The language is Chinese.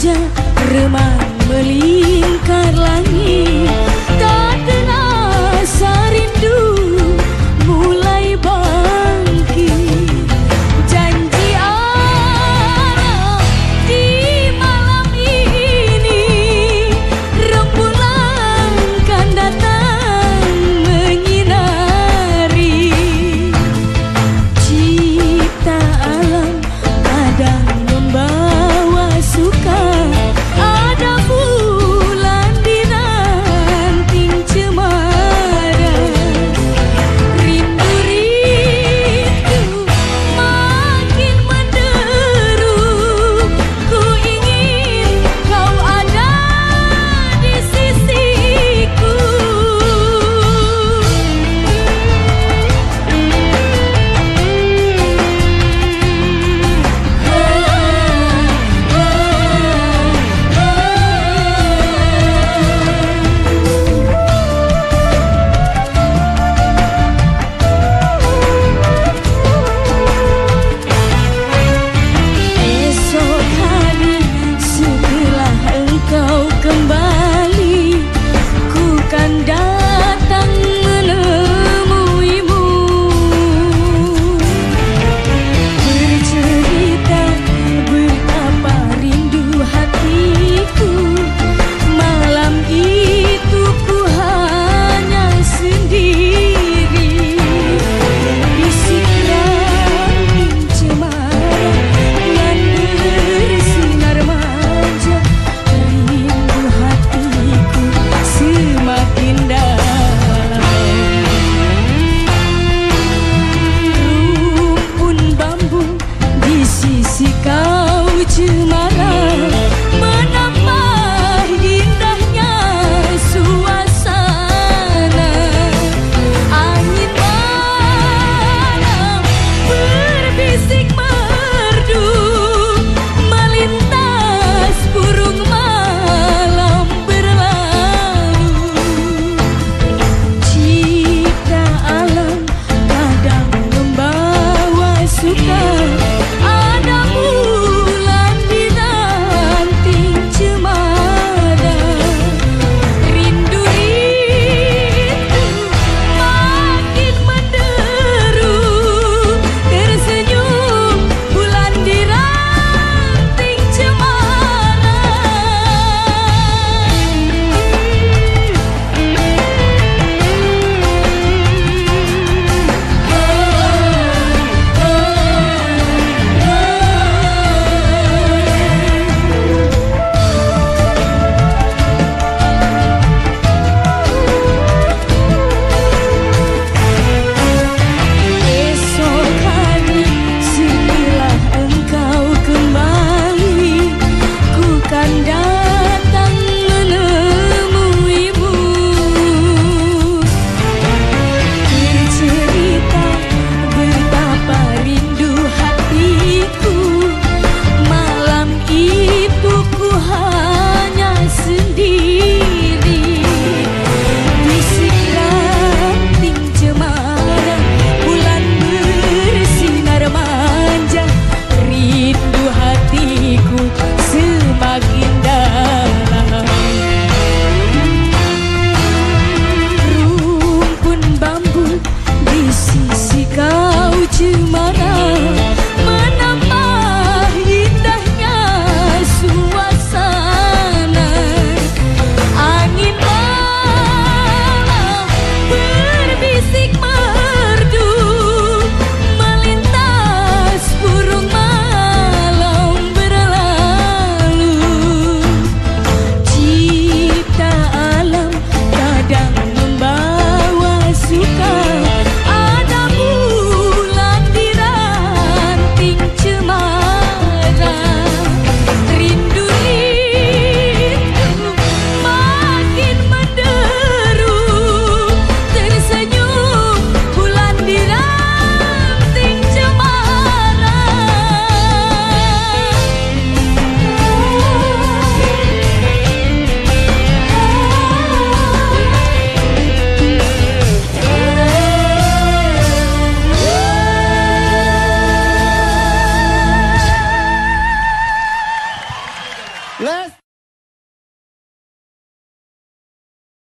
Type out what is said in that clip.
时间。